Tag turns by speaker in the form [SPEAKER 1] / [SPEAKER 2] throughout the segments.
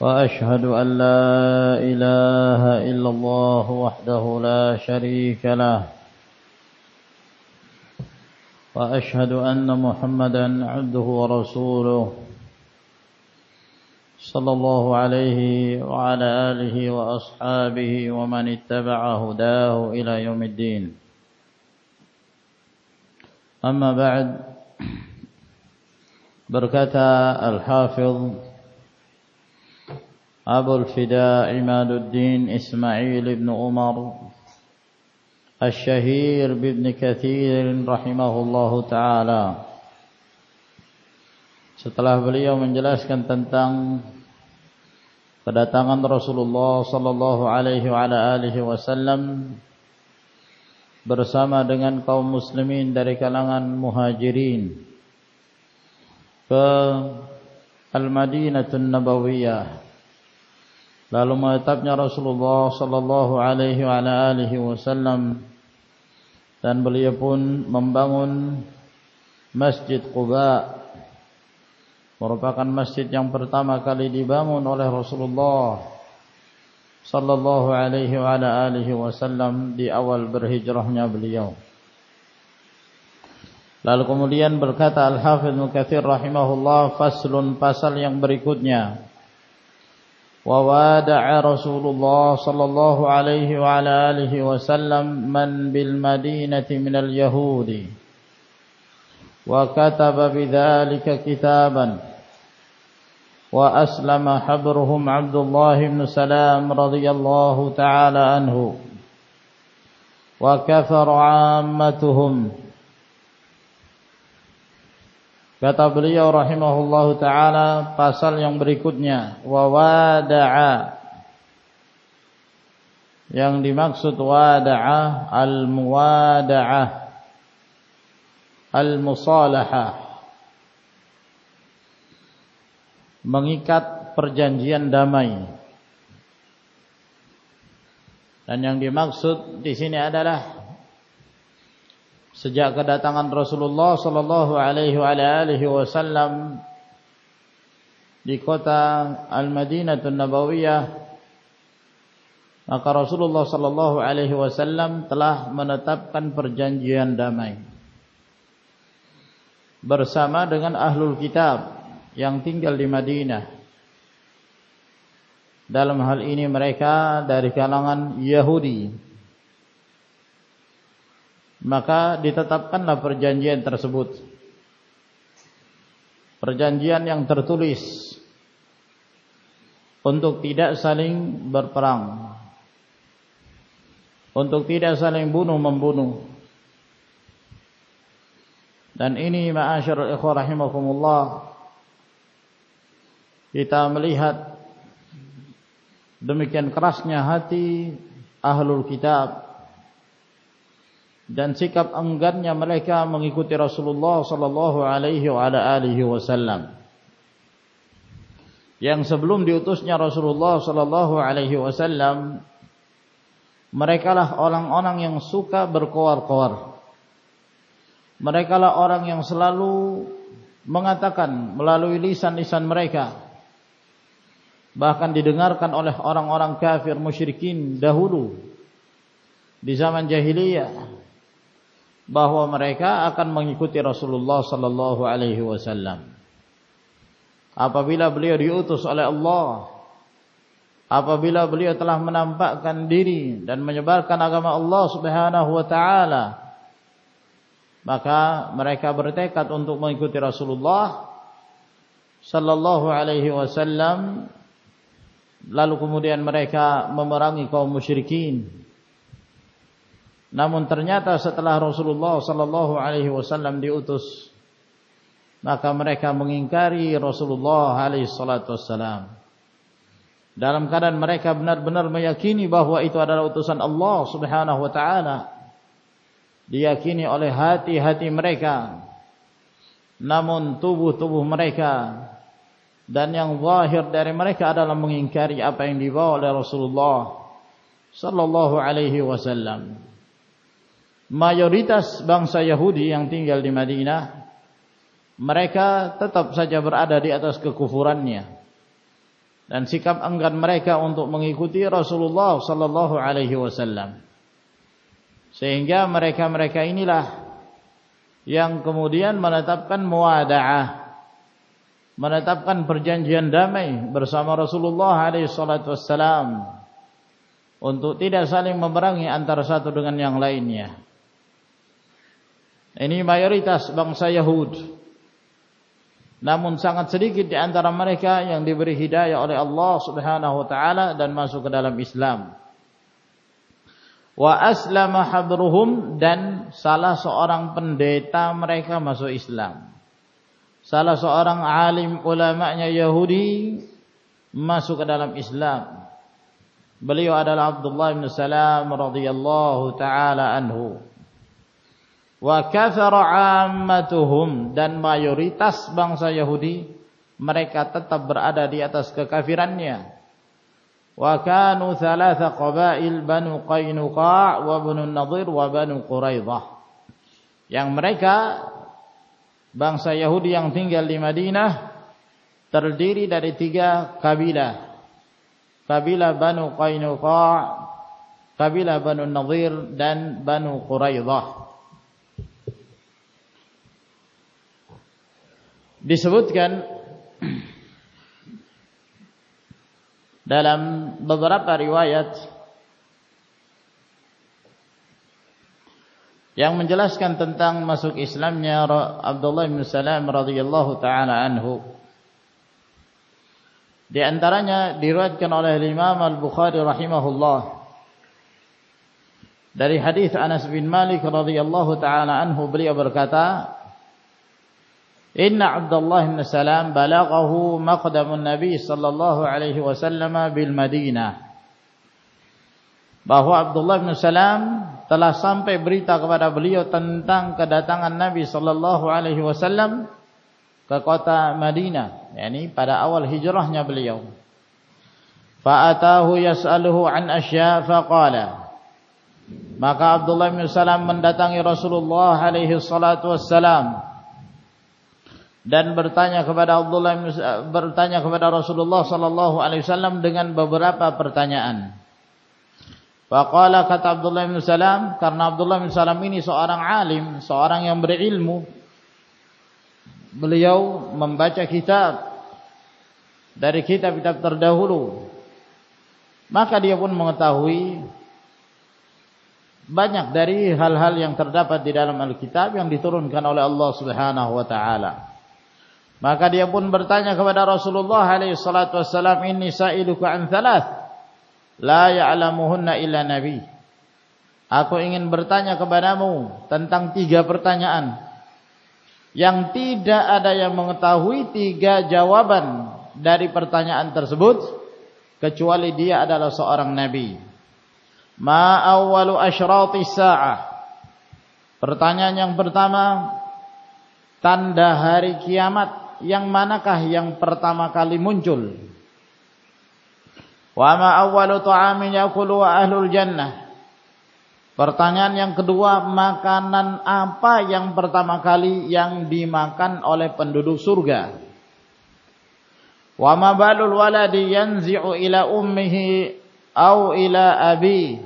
[SPEAKER 1] وأشهد أن لا إله إلا الله وحده لا شريك له. وأشهد أن محمدا عبده ورسوله صلى الله عليه وعلى آله وأصحابه ومن اتبع هداه إلى يوم الدين. أما بعد بركة الحافظ أبو الفداء عماد الدين إسماعيل بن عمر الشهير بابن كثير رحمه الله تعالى setelah beliau menjelaskan tentang kedatangan Rasulullah sallallahu alaihi wasallam bersama dengan kaum muslimin dari kalangan muhajirin ke Al-Madinah Nabawiyah lalu menetapnya Rasulullah sallallahu alaihi wasallam. Dan beliau pun membangun Masjid Quba. Merupakan masjid yang pertama kali dibangun oleh Rasulullah sallallahu alaihi wasallam di awal berhijrahnya beliau. Lalu kemudian berkata Al-Hafidh Mukathir rahimahullah faslun pasal yang berikutnya ووادع رسول الله صلى الله عليه وعلى آله وسلم من بالمدينة من اليهود. وكتب بذلك كتابا. وأسلم حبرهم عبد الله بن سلام رضي الله تعالى عنه. وكفر عامتهم. Kata beliau rahimahullahu taala pasal yang berikutnya wa wada'a. Yang dimaksud wada'a al-muwada'ah al-musalahah mengikat perjanjian damai. Dan yang dimaksud di sini adalah sejak kedatangan Rasulullah sallallahu alaihi wasallam di kota Al-Madinah An-Nabawiyah maka Rasulullah sallallahu alaihi wasallam telah menetapkan perjanjian damai bersama dengan ahlul kitab yang tinggal di Madinah. Dalam hal ini mereka dari kalangan Yahudi maka ditetapkanlah perjanjian tersebut. Perjanjian yang tertulis. Untuk tidak saling berperang. Untuk tidak saling bunuh membunuh dan ini ma'asyarul ikhwah rahimakumullah kita melihat demikian kerasnya hati ahlul kitab dan sikap enggannya mereka mengikuti Rasulullah sallallahu alaihi wasallam. Yang sebelum diutusnya Rasulullah sallallahu alaihi wasallam merekalah orang-orang yang suka berkoar-koar. Merekalah orang yang selalu mengatakan melalui lisan-lisan mereka bahkan didengarkan oleh orang-orang kafir musyrikin dahulu di zaman jahiliyah bahwa mereka akan mengikuti Rasulullah sallallahu alaihi wasallam. Apabila beliau diutus oleh Allah, apabila beliau telah menampakkan diri dan menyebarkan agama Allah Subhanahu wa taala, maka mereka bertekad untuk mengikuti Rasulullah sallallahu alaihi wasallam lalu kemudian mereka memerangi kaum musyrikin namun ternyata setelah Rasulullah sallallahu alaihi wasallam diutus maka mereka mengingkari Rasulullah alaihi salatu wasallam. dalam keadaan mereka benar-benar meyakini bahwa itu adalah utusan Allah Subhanahu wa taala diyakini oleh hati-hati mereka namun tubuh-tubuh mereka dan yang zahir dari mereka adalah mengingkari apa yang dibawa oleh Rasulullah sallallahu alaihi wasallam mayoritas bangsa Yahudi yang tinggal di Madinah mereka tetap saja berada di atas kekufurannya dan sikap enggan mereka untuk mengikuti Rasulullah sallallahu alaihi wasallam. Sehingga mereka-mereka inilah yang kemudian menetapkan muwada'ah menetapkan perjanjian damai bersama Rasulullah alaihi salatu wasallam untuk tidak saling memerangi antara satu dengan yang lainnya. Ini mayoritas bangsa Yahudi namun sangat sedikit di antara mereka yang diberi hidayah oleh Allah Subhanahu wa taala dan masuk ke dalam Islam. Wa aslama hadruhum dan salah seorang pendeta mereka masuk Islam. Salah seorang alim ulama'nya Yahudi masuk ke dalam Islam. Beliau adalah Abdullah bin Salam radhiyallahu taala anhu wa kafara ammatuhum. Dan mayoritas bangsa Yahudi mereka tetap berada di atas kekafirannya. Wa kanu thalatha qabail banu qainuqa wa banu nadir wa banu quraidah. Yang mereka bangsa Yahudi yang tinggal di Madinah terdiri dari tiga kabilah. Kabilah banu qainuqa kabilah banu nadir dan banu quraidah disebutkan dalam beberapa riwayat yang menjelaskan tentang masuk Islamnya Abdullah bin Salam radhiyallahu taala anhu. Di antaranya diriwayatkan oleh Imam Al-Bukhari rahimahullah dari hadis Anas bin Malik radhiyallahu taala anhu beliau berkata Inna Abdullah bin Salam balaghahu maqdamun Nabi sallallahu alaihi wasallam bil Madinah. Bahwa Abdullah bin Salam telah sampai berita kepada beliau tentang kedatangan Nabi sallallahu alaihi wasallam ke kota Madinah, yakni pada awal hijrahnya beliau. Fa'atahu yas'aluhu an asya' faqala Maka Abdullah bin Salam mendatangi Rasulullah alaihi salatu wassalam dan bertanya kepada Abdullah bertanya kepada Rasulullah sallallahu alaihi wasallam dengan beberapa pertanyaan. Faqala kata Abdullah bin Salam karena Abdullah bin Salam ini seorang alim, seorang yang berilmu. Beliau membaca kitab dari kitab-kitab terdahulu. Maka dia pun mengetahui banyak dari hal-hal yang terdapat di dalam Alkitab yang diturunkan oleh Allah Subhanahu wa taala. Maka dia pun bertanya kepada Rasulullah wasallam, "Inni sa'iluka an thalath la ya'lamuhunna illa nabi." Aku ingin bertanya kepadamu tentang tiga pertanyaan yang tidak ada yang mengetahui tiga jawaban dari pertanyaan tersebut kecuali dia adalah seorang nabi. Ma awwalu asyrati sa'ah? Pertanyaan yang pertama, tanda hari kiamat yang manakah yang pertama kali muncul? Wa ma awwalu ta'amin yakulu ahlul jannah? Pertanyaan yang kedua, makanan apa yang pertama kali yang dimakan oleh penduduk surga? Wa ma balul waladi yanzi'u ila ummihi au ila abi?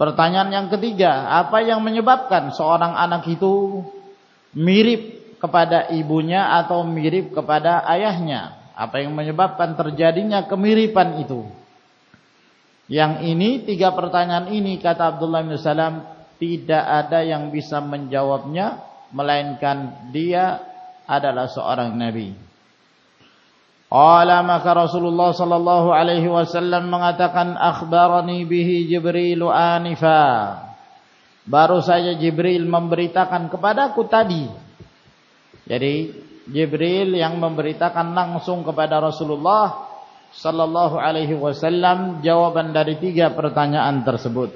[SPEAKER 1] Pertanyaan yang ketiga, apa yang menyebabkan seorang anak itu mirip kepada ibunya atau mirip kepada ayahnya. Apa yang menyebabkan terjadinya kemiripan itu? Yang ini tiga pertanyaan ini kata Abdullah bin Salam tidak ada yang bisa menjawabnya melainkan dia adalah seorang nabi. Qala maka Rasulullah sallallahu alaihi wasallam mengatakan akhbarani bihi Jibril anifa. Baru saja Jibril memberitakan kepadaku tadi jadi Jibril yang memberitakan langsung kepada Rasulullah sallallahu alaihi wasallam jawaban dari tiga pertanyaan tersebut.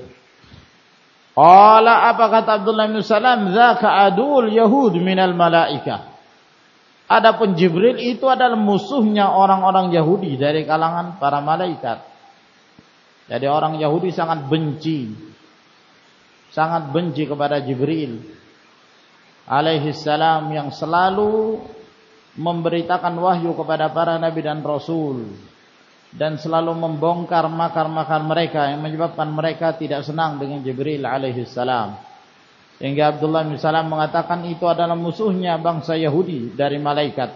[SPEAKER 1] Qala apa kata Abdullah bin Salam zaka adul yahud minal malaikah. Adapun Jibril itu adalah musuhnya orang-orang Yahudi dari kalangan para malaikat. Jadi orang Yahudi sangat benci sangat benci kepada Jibril alaihi salam yang selalu memberitakan wahyu kepada para nabi dan rasul dan selalu membongkar makar-makar mereka yang menyebabkan mereka tidak senang dengan Jibril alaihi salam. Sehingga Abdullah bin Salam mengatakan itu adalah musuhnya bangsa Yahudi dari malaikat.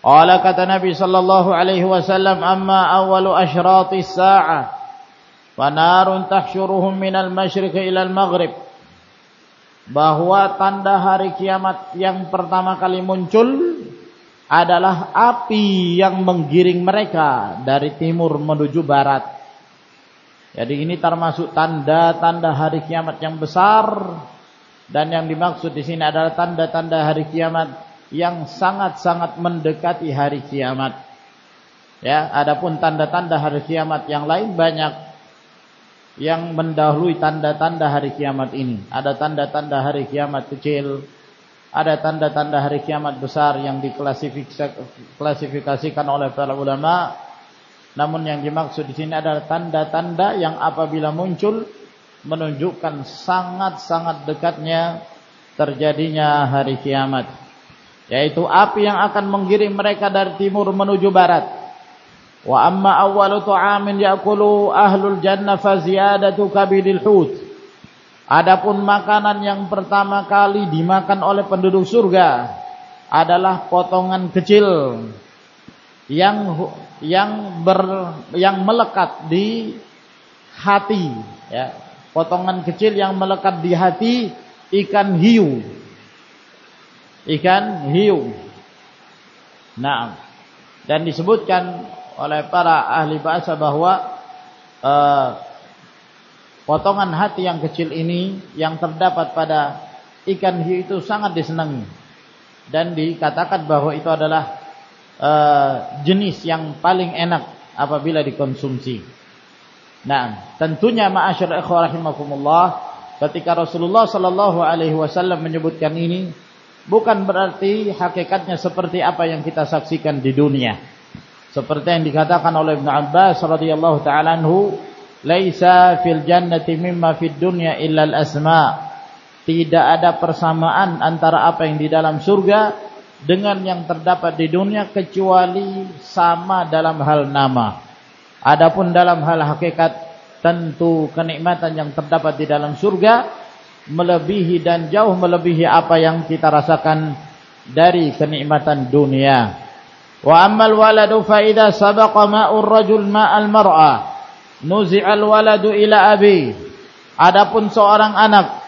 [SPEAKER 1] Qala kata Nabi sallallahu alaihi wasallam amma awwalu asyratis sa'ah wa narun tahsyuruhum minal masyriq ila al-maghrib bahwa tanda hari kiamat yang pertama kali muncul adalah api yang menggiring mereka dari timur menuju barat. Jadi ini termasuk tanda-tanda hari kiamat yang besar dan yang dimaksud di sini adalah tanda-tanda hari kiamat yang sangat-sangat mendekati hari kiamat. Ya, adapun tanda-tanda hari kiamat yang lain banyak yang mendahului tanda-tanda hari kiamat ini. Ada tanda-tanda hari kiamat kecil, ada tanda-tanda hari kiamat besar yang diklasifikasikan oleh para ulama. Namun yang dimaksud di sini adalah tanda-tanda yang apabila muncul menunjukkan sangat-sangat dekatnya terjadinya hari kiamat. Yaitu api yang akan menggiring mereka dari timur menuju barat. Wa amma awwalu ta'amin ya'kulu ahlul jannah fa ziyadatu kabidil hut. Adapun makanan yang pertama kali dimakan oleh penduduk surga adalah potongan kecil yang yang ber yang melekat di hati ya. Potongan kecil yang melekat di hati ikan hiu. Ikan hiu. Nah, dan disebutkan oleh para ahli bahasa bahwa uh, potongan hati yang kecil ini yang terdapat pada ikan hiu itu sangat disenangi. Dan dikatakan bahwa itu adalah uh, jenis yang paling enak apabila dikonsumsi. Nah, tentunya ma'asyar ikhwah rahimakumullah ketika Rasulullah sallallahu alaihi wasallam menyebutkan ini bukan berarti hakikatnya seperti apa yang kita saksikan di dunia seperti yang dikatakan oleh Ibn Abbas radhiyallahu taala anhu laisa fil jannati mimma fid dunya illa al asma. Tidak ada persamaan antara apa yang di dalam surga dengan yang terdapat di dunia kecuali sama dalam hal nama. Adapun dalam hal hakikat tentu kenikmatan yang terdapat di dalam surga melebihi dan jauh melebihi apa yang kita rasakan dari kenikmatan dunia Waladu fa idza sabaqa ma'ur rajul ma'al mar'a nuzi'al waladu ila abi. Adapun seorang anak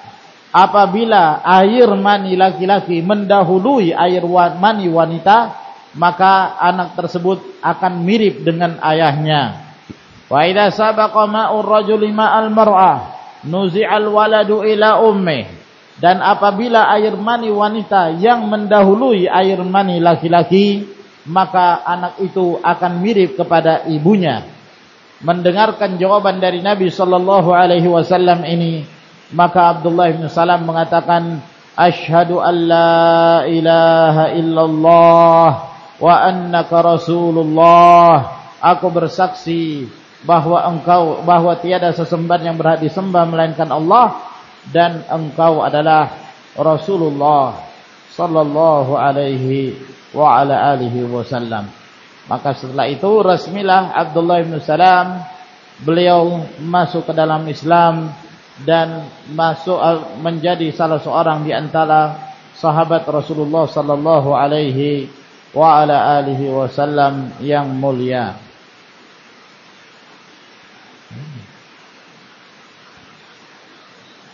[SPEAKER 1] apabila air mani laki-laki mendahului air mani wanita maka anak tersebut akan mirip dengan ayahnya. Wa idza sabaqa ma'ur rajul ma'al mar'a nuzi'al waladu ila ummi. Dan apabila air mani wanita yang mendahului air mani laki-laki maka anak itu akan mirip kepada ibunya. Mendengarkan jawaban dari Nabi sallallahu alaihi wasallam ini, maka Abdullah bin Salam mengatakan, "Asyhadu an la ilaha illallah wa annaka rasulullah." Aku bersaksi bahwa engkau bahwa tiada sesembahan yang berhak disembah melainkan Allah dan engkau adalah Rasulullah sallallahu alaihi wa ala alihi wasallam. Maka setelah itu resmilah Abdullah bin Salam beliau masuk ke dalam Islam dan masuk menjadi salah seorang di antara sahabat Rasulullah sallallahu alaihi wa ala alihi wasallam yang mulia.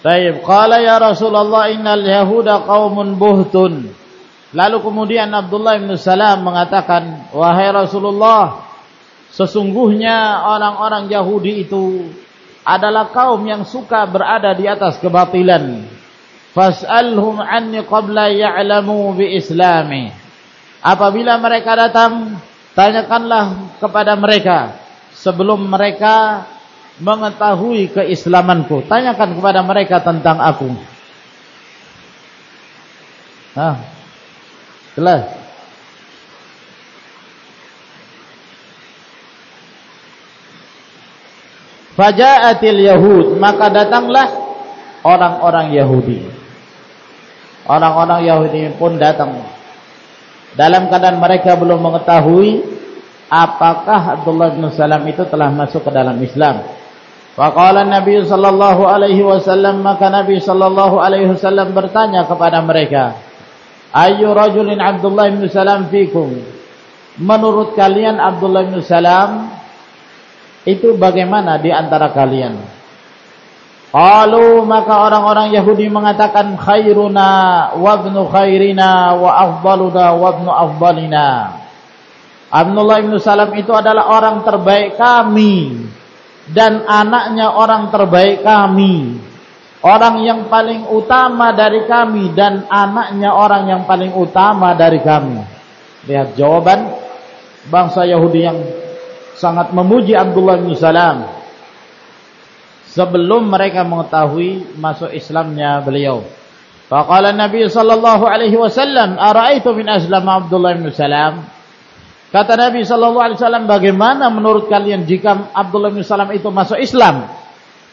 [SPEAKER 1] Baik, qala ya Rasulullah innal yahuda qaumun buhtun. Lalu kemudian Abdullah bin Salam mengatakan, Wahai Rasulullah, sesungguhnya orang-orang Yahudi itu adalah kaum yang suka berada di atas kebatilan. Fas'alhum anni qabla ya'lamu bi islami. Apabila mereka datang, tanyakanlah kepada mereka sebelum mereka mengetahui keislamanku tanyakan kepada mereka tentang aku ha jelas. Faja'atil yahud maka datanglah orang-orang Yahudi. Orang-orang Yahudi pun datang. Dalam keadaan mereka belum mengetahui apakah Abdullah bin Salam itu telah masuk ke dalam Islam. Faqala Nabi sallallahu alaihi wasallam maka Nabi sallallahu alaihi wasallam bertanya kepada mereka Ayu rajulin Abdullah bin Salam fikum. Menurut kalian Abdullah bin Salam itu bagaimana di antara kalian? Qalu maka orang-orang Yahudi mengatakan khairuna wa ibnu khairina wa afdaluna wa ibnu afdalina. Abdullah bin Salam itu adalah orang terbaik kami dan anaknya orang terbaik kami orang yang paling utama dari kami dan anaknya orang yang paling utama dari kami. Lihat jawaban bangsa Yahudi yang sangat memuji Abdullah bin Salam. Sebelum mereka mengetahui masuk Islamnya beliau. Faqala Nabi sallallahu alaihi wasallam ara'aitu min aslam Abdullah bin Salam? Kata Nabi sallallahu alaihi wasallam, bagaimana menurut kalian jika Abdullah bin Salam itu masuk Islam?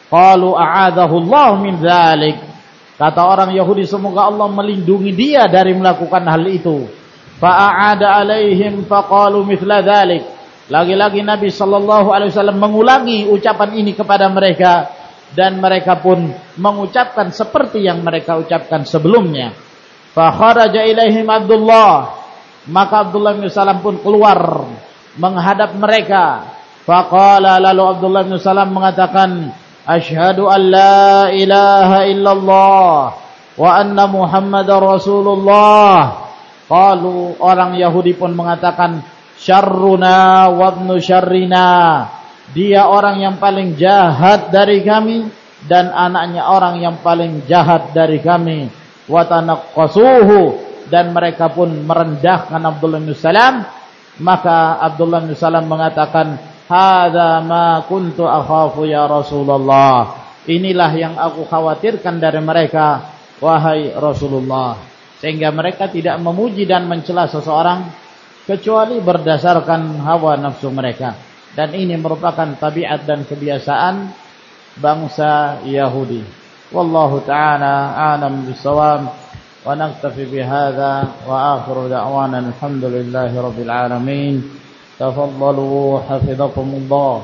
[SPEAKER 1] Qalu a'adahu Allah min dzalik. Kata orang Yahudi, semoga Allah melindungi dia dari melakukan hal itu. Fa'ada alaihim faqalu mithla dzalik. Lagi-lagi Nabi sallallahu alaihi wasallam mengulangi ucapan ini kepada mereka dan mereka pun mengucapkan seperti yang mereka ucapkan sebelumnya. Fa kharaja ilaihim Abdullah maka Abdullah bin Salam pun keluar menghadap mereka. Faqala lalu Abdullah bin Salam mengatakan, "Asyhadu an la ilaha illallah wa anna Muhammadar Rasulullah." Qalu orang Yahudi pun mengatakan, "Syarruna wa ibnu syarrina." Dia orang yang paling jahat dari kami dan anaknya orang yang paling jahat dari kami. Wa dan mereka pun merendahkan Abdullah bin Salam maka Abdullah bin Salam mengatakan Hada ma kuntu akhafu ya Rasulullah. Inilah yang aku khawatirkan dari mereka Wahai Rasulullah. Sehingga mereka tidak memuji dan mencela seseorang Kecuali berdasarkan hawa nafsu mereka. Dan ini merupakan tabiat dan kebiasaan Bangsa Yahudi. Wallahu ta'ala alam bisawam Wa naktafi bihada Wa akhiru da'wana. Alhamdulillahi rabbil alamin. تفضلوا حفظكم الله.